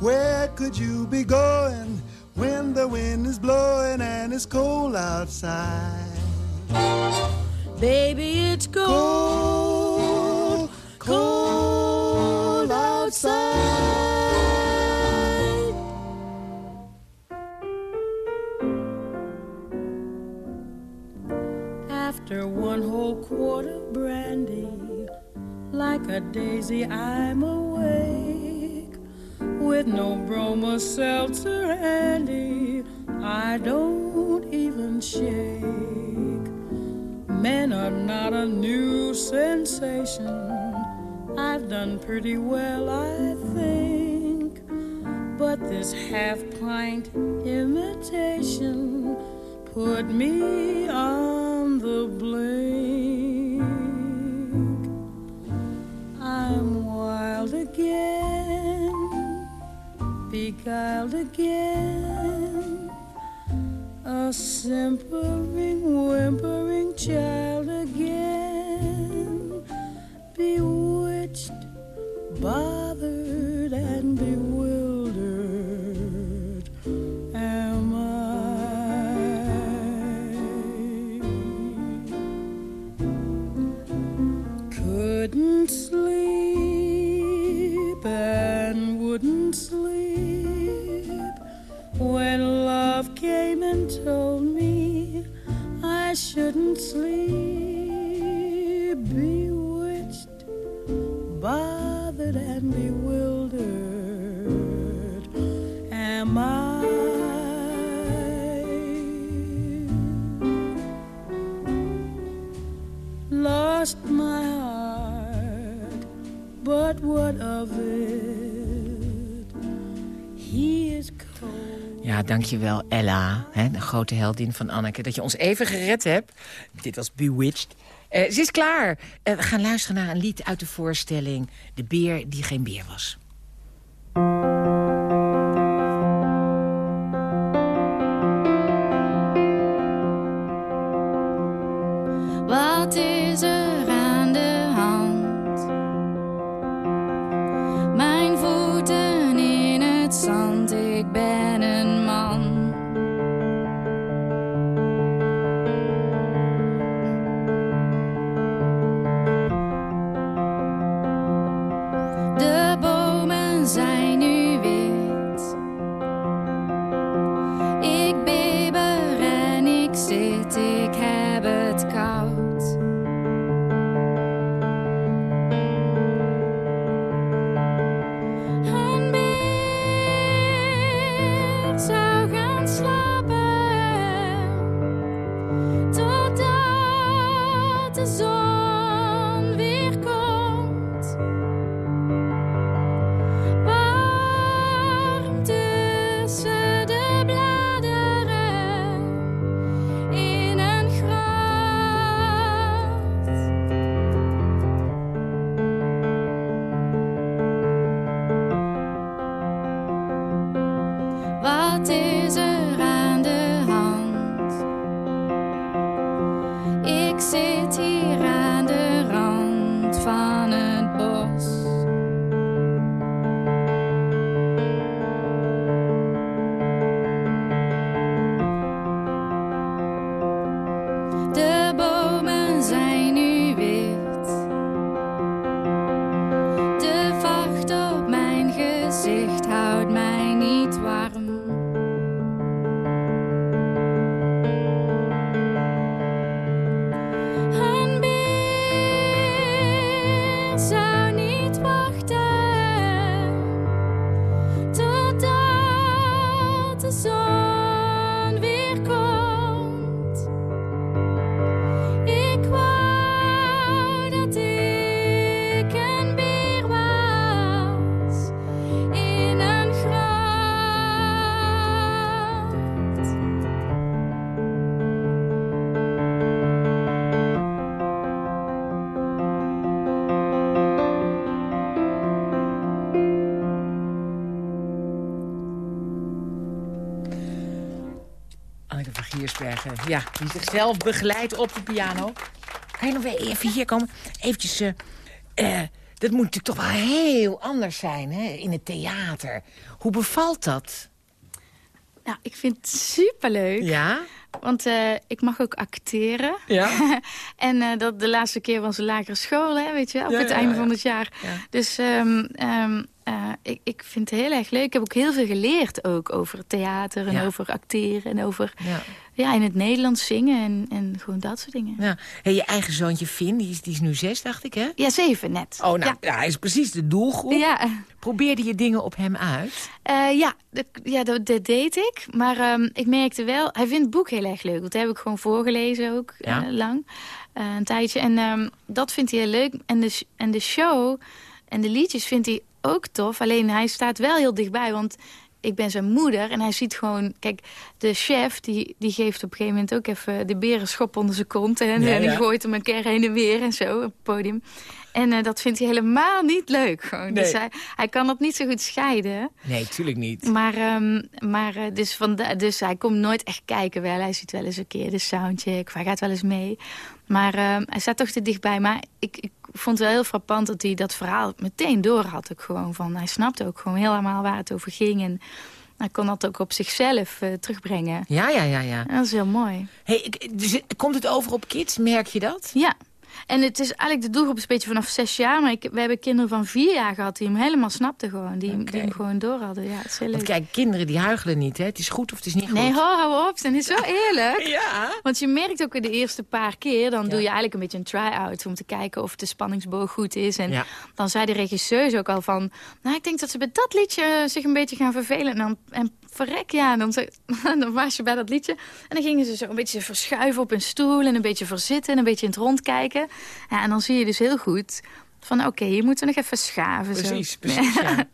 Where could you be going when the wind is blowing and it's cold outside? Baby, it's cold, cold outside. After one whole quart of brandy, like a daisy, I'm awake. With no broma seltzer handy, I don't even shake. Men are not a new sensation. I've done pretty well, I think. But this half pint imitation put me on the blink. Beguiled again. A simpering, whimpering child again. Bewitched, bothered, bewitched, bothered, and bewildered. Am I? Lost my heart, but what of it? Ja, dankjewel Ella, hè, de grote heldin van Anneke... dat je ons even gered hebt. Dit was Bewitched. Eh, ze is klaar. Eh, we gaan luisteren naar een lied uit de voorstelling... De beer die geen beer was. Wat is er aan de hand? Mijn voeten in het zand, ik ben Giersbergen, ja, die zichzelf begeleidt op de piano. Kan je nog weer even hier komen? Eventjes, eh, eh, dat moet natuurlijk toch wel heel anders zijn, hè, in het theater. Hoe bevalt dat? Nou, ik vind het superleuk. Ja? Want eh, ik mag ook acteren. Ja? en eh, dat de laatste keer was de lagere school, hè, weet je wel, op Ja, het ja, einde ja. van het jaar. Ja. Dus ehm, ehm, eh, ik, ik vind het heel erg leuk. Ik heb ook heel veel geleerd ook over theater en Ja. over acteren en over Ja. ja, in het Nederlands zingen en, en gewoon dat soort dingen. ja. Hey, je eigen zoontje Finn, die is, die is nu zes, dacht ik, hè? Ja, zeven net. Oh, nou, ja. hij is precies de doelgroep. Ja, Probeerde je dingen op hem uit? Eh, ja, dat, ja dat, dat deed ik. Maar ehm, ik merkte wel, hij vindt het boek heel erg leuk. Want dat heb ik gewoon voorgelezen ook, eh, lang. Een tijdje. En ehm, dat vindt hij heel leuk. En de, en de show en de liedjes vindt hij ook tof. Alleen hij staat wel heel dichtbij. Want ik ben zijn moeder en hij ziet gewoon... Kijk, de chef die, die geeft op een gegeven moment ook even de beren schop onder zijn kont. En, Ja, en die ja. gooit hem een keer heen en weer en zo op het podium. En eh, dat vindt hij helemaal niet leuk. Gewoon. Dus Nee. hij, hij kan dat niet zo goed scheiden. Nee, tuurlijk niet. Maar, ehm, maar eh, dus, van de- dus hij komt nooit echt kijken wel. Hij ziet wel eens een keer de soundcheck. Of hij gaat wel eens mee. Maar ehm, hij staat toch te dichtbij. Maar ik, ik vond het wel heel frappant dat hij dat verhaal meteen door had. Ook gewoon van, hij snapte ook gewoon helemaal waar het over ging. En hij kon dat ook op zichzelf eh, terugbrengen. Ja, ja, ja, ja. Dat is heel mooi. Hey, dus, komt het over op kids? Merk je dat? Ja. En het is eigenlijk de doelgroep is een beetje vanaf zes jaar. Maar ik, we hebben kinderen van vier jaar gehad die hem helemaal snapten gewoon. Die, hem gewoon door hadden. Ja, het is heel Want leuk. kijk, kinderen die huigelen niet, hè? Het is goed of het is niet goed. Nee, hou, hou op. Dat is zo eerlijk. Ja. Want je merkt ook in de eerste paar keer... dan Ja. doe je eigenlijk een beetje een try-out... om te kijken of de spanningsboog goed is. En Ja. dan zei de regisseurs ook al van... nou, ik denk dat ze bij dat liedje eh, zich een beetje gaan vervelen. En, dan, en verrek, ja, en dan, dan was je bij dat liedje. En dan gingen ze zo een beetje verschuiven op hun stoel... en een beetje verzitten en een beetje in het rond kijken. Ja, en dan zie je dus heel goed... Van oké, hier moeten we nog even schaven. zo. Precies, precies. Ja.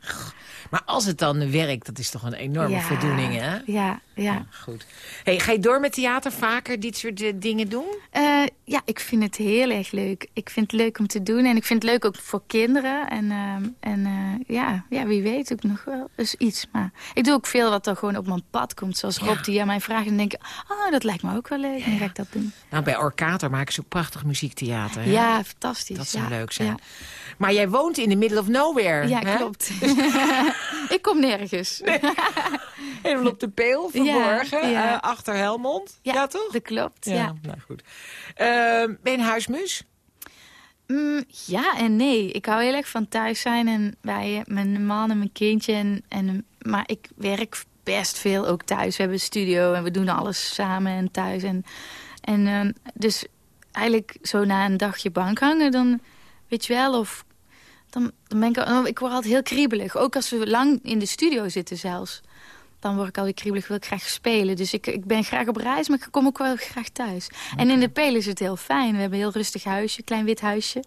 Maar als het dan werkt, dat is toch een enorme Ja, voldoening, hè? Ja, ja. Goed. Hey, ga je door met theater vaker dit soort eh, dingen doen? Eh, ja, ik vind het heel erg leuk. Ik vind het leuk om te doen. En ik vind het leuk ook voor kinderen. En, ehm, en eh, ja, ja, wie weet ook nog wel eens iets. Maar ik doe ook veel wat er gewoon op mijn pad komt. Zoals Rob die aan mij vraagt. En dan denk ik, oh, dat lijkt me ook wel leuk. En dan ga ik dat doen. Nou, bij Orkater maken ze ook prachtig muziektheater. hè? Ja, fantastisch. Dat zou ja, leuk zijn. Maar jij woont in the middle of nowhere. ja hè? klopt. ik kom nergens. Helemaal op de peel verborgen, ja. eh, achter Helmond. Ja, toch? Dat klopt, ja. nou goed. Ehm, ben je een huismus? Mm, ja en nee. Ik hou heel erg van thuis zijn en bij mijn man en mijn kindje. En, en, maar ik werk best veel ook thuis. We hebben een studio en we doen alles samen en thuis. En, en ehm, dus eigenlijk zo na een dagje bank hangen, dan weet je wel of... Dan, dan ben ik, al- ik word altijd heel kriebelig. Ook als we lang in de studio zitten zelfs. Dan word ik alweer kriebelig, wil ik graag spelen. Dus ik, ik ben graag op reis, maar ik kom ook wel graag thuis. En in de Pelen is het heel fijn. We hebben een heel rustig huisje, klein wit huisje.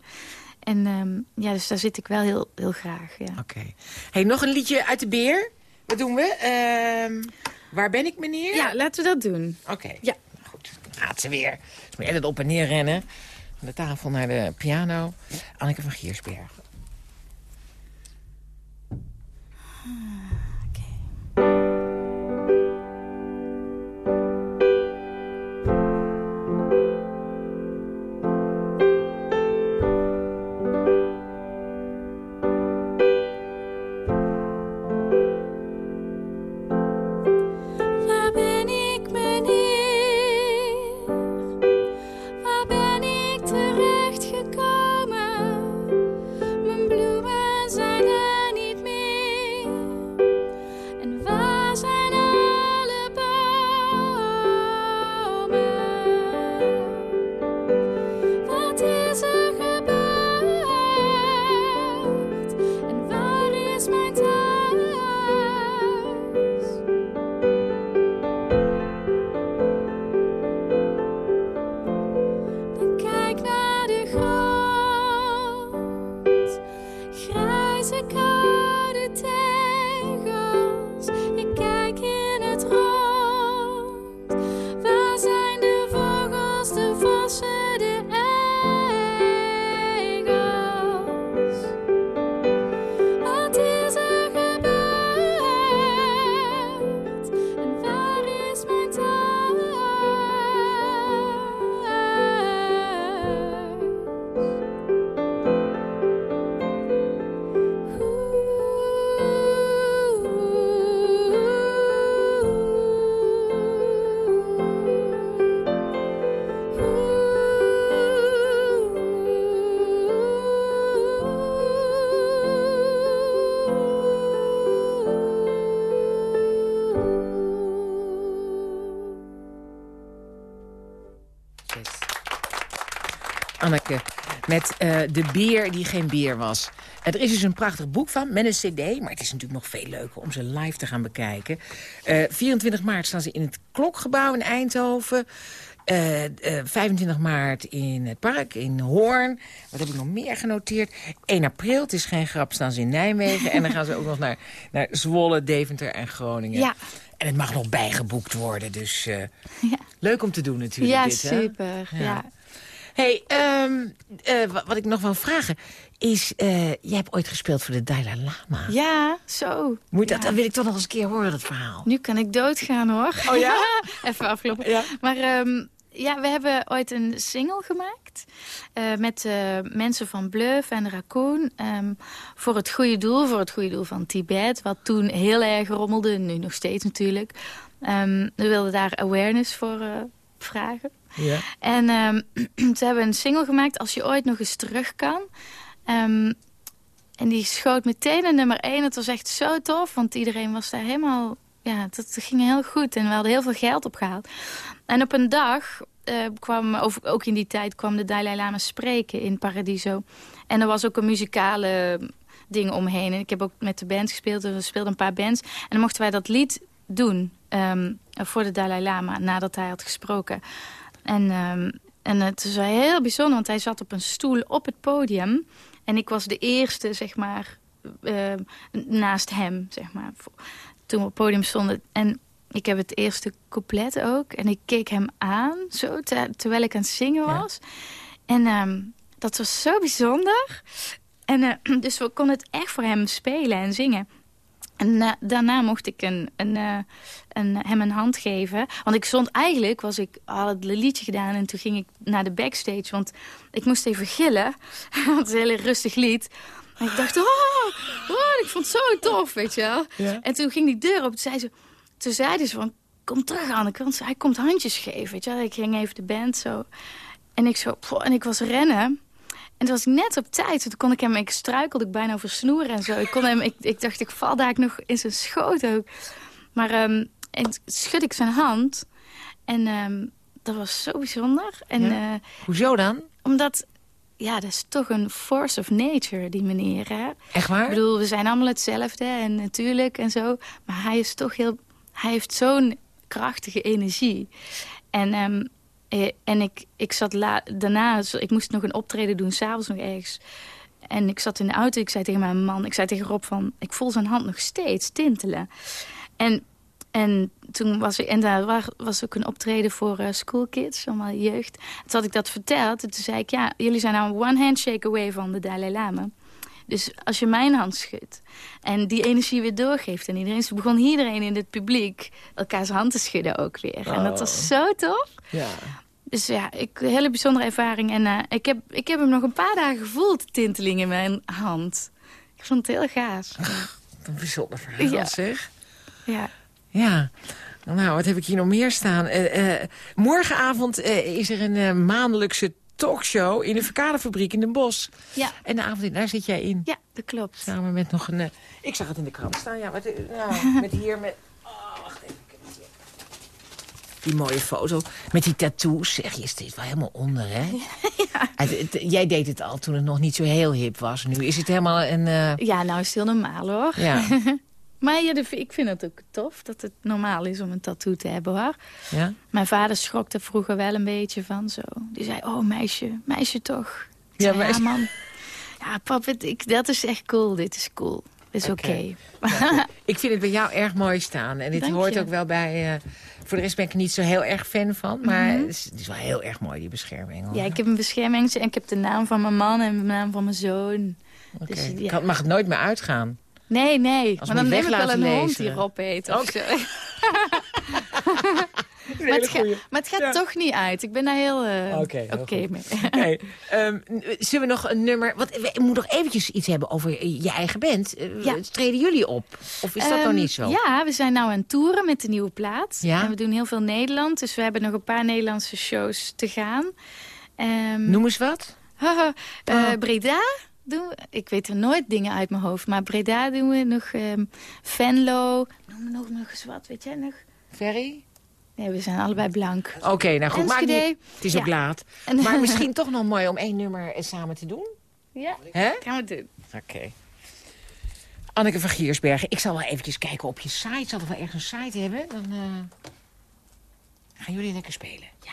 En ehm, ja, dus daar zit ik wel heel, heel graag, ja. Oké. Hey, nog een liedje uit de beer. Wat doen we? Ehm, waar ben ik, meneer? Ja, laten we dat doen. Oké. Ja. Goed, dan gaat ze weer. Ze moet altijd op en neer rennen. De tafel naar de piano. Anneke van Giersbergen. Waar Anneke, met eh, de bier die geen bier was. Er is dus een prachtig boek van, met een cd. Maar het is natuurlijk nog veel leuker om ze live te gaan bekijken. Eh, 24 maart staan ze in het Klokgebouw in Eindhoven. Eh, eh, 25 maart in het park in Hoorn. Wat heb ik nog meer genoteerd? 1 april, het is geen grap, staan ze in Nijmegen. en dan gaan ze ook nog naar, naar Zwolle, Deventer en Groningen. Ja. En het mag nog bijgeboekt worden, dus eh, Ja. leuk om te doen natuurlijk. Ja, dit, hè? super. Ja. Hey, ehm, eh, wa- wat ik nog wil vragen is... eh, jij hebt ooit gespeeld voor de Dalai Lama. Ja, zo. Moet dat. Dan wil ik toch nog eens een keer horen, dat verhaal. Nu kan ik doodgaan hoor. Oh ja? Even afkloppen. Ja. Maar ehm, ja, we hebben ooit een single gemaakt. eh, met mensen van Bluff en Raccoon. ehm, voor het goede doel. Voor het goede doel van Tibet. Wat toen heel erg rommelde. Nu nog steeds natuurlijk. We wilden daar awareness voor vragen. En ehm, ze hebben een single gemaakt. Als je ooit nog eens terug kan. Ehm, en die schoot meteen een nummer 1. Het was echt zo tof. Want iedereen was daar helemaal... Ja, dat ging heel goed. En we hadden heel veel geld opgehaald. En op een dag eh, kwam, of ook in die tijd, kwam de Dalai Lama spreken in Paradiso. En er was ook een muzikale ding omheen. En ik heb ook met de band gespeeld. en We speelden een paar bands. En dan mochten wij dat lied doen ehm, voor de Dalai Lama nadat hij had gesproken. En, ehm, en het was heel bijzonder, want hij zat op een stoel op het podium. En ik was de eerste, zeg maar, eh, naast hem, zeg maar. Toen we op het podium stonden. En ik heb het eerste couplet ook. En ik keek hem aan, zo, ter- terwijl ik aan het zingen was. En ehm, dat was zo bijzonder. En eh, dus we konden het echt voor hem spelen en zingen. En na- daarna mocht ik een, een, eh, een, hem een hand geven. Want ik stond eigenlijk, was ik al het liedje gedaan... en toen ging ik naar de backstage. Want ik moest even gillen. Want het is een hele rustig lied. En ik dacht, oh, oh, ik vond het zo tof, weet je wel. Ja. En toen ging die deur op. Toen zei ze, toen zeiden ze van, kom terug Anneke. Want hij komt handjes geven, weet je wel. Ik ging even de band zo. En ik zo, en ik was rennen. En toen was ik net op tijd. Toen kon ik hem, ik struikelde ik bijna over snoeren en zo. Ik, kon hem, ik, ik dacht, ik val daar nog in zijn schoot ook. Maar ehm, en schud ik zijn hand. En ehm, dat was zo bijzonder. En Ja. eh, Hoezo dan? omdat, ja, dat is toch een force of nature, die meneer. Hè? Echt waar? Ik bedoel, we zijn allemaal hetzelfde en natuurlijk en zo. Maar hij is toch heel... Hij heeft zo'n krachtige energie. En, ehm, eh, en ik, ik zat daarna... Ik moest nog een optreden doen, s'avonds nog ergens. En ik zat in de auto, ik zei tegen mijn man... Ik zei tegen Rob van... Ik voel zijn hand nog steeds tintelen. En, en toen was ik... En daar wa- was ook een optreden voor eh, schoolkids, allemaal jeugd. Toen had ik dat verteld. En toen zei ik, ja, jullie zijn nou one handshake away van de Dalai Lama. Dus als je mijn hand schudt en die energie weer doorgeeft... en iedereen, zo begon iedereen in het publiek elkaars hand te schudden ook weer. En dat was zo tof. Ja. Dus ja, ik, een hele bijzondere ervaring. En eh, ik, heb, ik heb hem nog een paar dagen gevoeld, tinteling in mijn hand. Ik vond het heel gaaf. Een bijzonder verhaal, Ja. zeg. Ja. Ja. Nou, wat heb ik hier nog meer staan? Eh, eh, morgenavond is er een maandelijkse talkshow in de Verkadefabriek in Den Bosch. Ja. En de avond, daar zit jij in. ja, dat klopt. Samen met nog een... eh, ik zag het in de krant staan, ja. Met, nou, met hier, met... Oh, wacht even. Die mooie foto. Met die tattoos. Zeg, je steekt wel helemaal onder, hè? Het- het- jij deed het al toen het nog niet zo heel hip was. Nu is het helemaal een... eh, Ja, nou is het heel normaal hoor. ja, Maar ja, ik vind het ook tof dat het normaal is om een tattoo te hebben hoor. ja. Mijn vader schrok er vroeger wel een beetje van zo. Die zei, oh meisje, meisje toch. Ik Ja, zei, meisje. ja man. Ja pap, het- ik, dat is echt cool. Dit is cool. Dit is oké. Oké. Ik vind het bij jou erg mooi staan. En dit Dank hoort je. ook wel bij... eh, voor de rest ben ik er niet zo heel erg fan van. Maar Mhm. het, is, het is wel heel erg mooi, die bescherming. Hoor. Ja, ik heb een bescherming en ik heb de naam van mijn man en de naam van mijn zoon. Oké. dus, ja. Had- mag het nooit meer uitgaan. Nee, nee. Als maar dan neem ik wel een laten hond lezen. die Rob heet. Of Oké. zo. maar, het ga- maar het gaat Ja. toch niet uit. Ik ben daar heel eh, Oké, oké mee. Ehm, zullen we nog een nummer... Wat, we moeten nog eventjes iets hebben over je eigen band. Eh, Ja. Treden jullie op? Of is dat Ehm, niet zo? Ja, we zijn nou aan het toeren met de nieuwe plaat. Ja? En we doen heel veel Nederland. Dus we hebben nog een paar Nederlandse shows te gaan. Ehm, Noem eens wat. haha, eh, Ah. Breda doen we. Ik weet er nooit dingen uit mijn hoofd. Maar Breda doen we nog. ehm, Venlo. Noem nog, nog eens wat, weet jij nog? Ferry? Nee, we zijn allebei blank. Oké, nou goed. Niet, het is Ja. ook laat. Maar misschien toch nog mooi om één nummer eh, samen te doen. Ja, Hè? gaan we doen. Oké. Anneke van Giersbergen, ik zal wel eventjes kijken op je site. Zal er wel ergens een site hebben? Dan eh, gaan jullie lekker spelen. Ja.